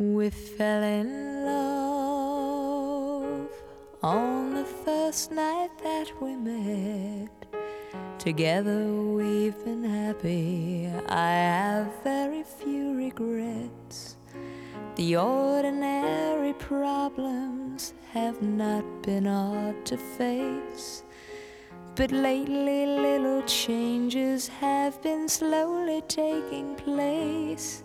We fell in love on the first night that we met. Together we've been happy. I have very few regrets. The ordinary problems have not been hard to face. But lately, little changes have been slowly taking place.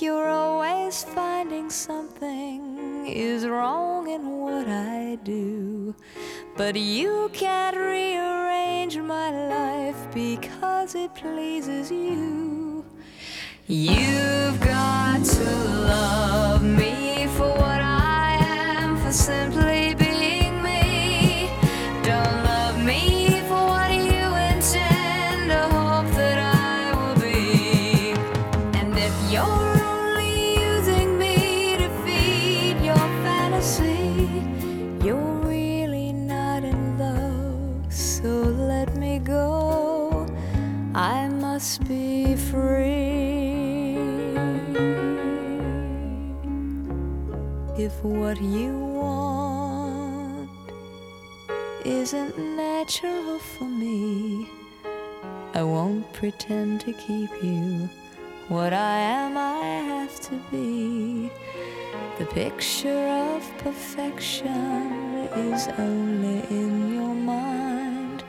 You're always finding something is wrong in what I do. But you can't rearrange my life because it pleases you. You've got to love me what you want isn't natural for me, I won't pretend to keep you. What I am, I have to be. The picture of perfection is only in your mind.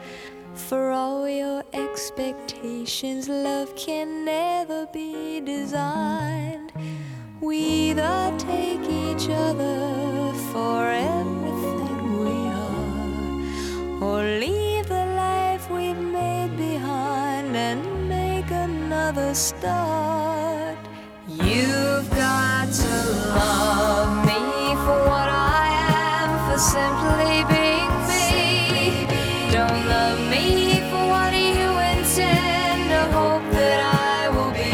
For all your expectations, love can never be designed. We either take another start. You've got to love me for what I am, for simply being me. Don't love me for what you intend, or hope that I will be.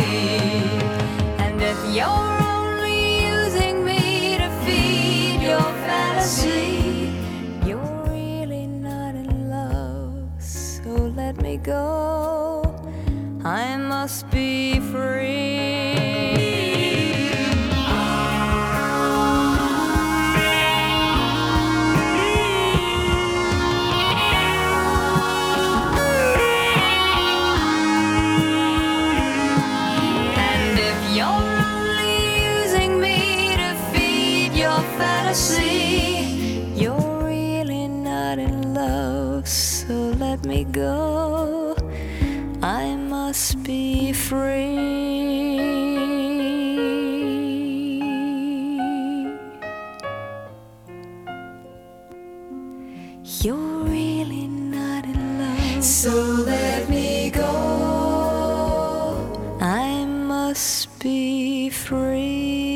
And if you're only using me to feed your fantasy, you're really not in love. So let me go. I must be free. And if you're only using me to feed your fantasy, you're really not in love. So let me go. I must be free. You're really not in love, so let me go. I must be free.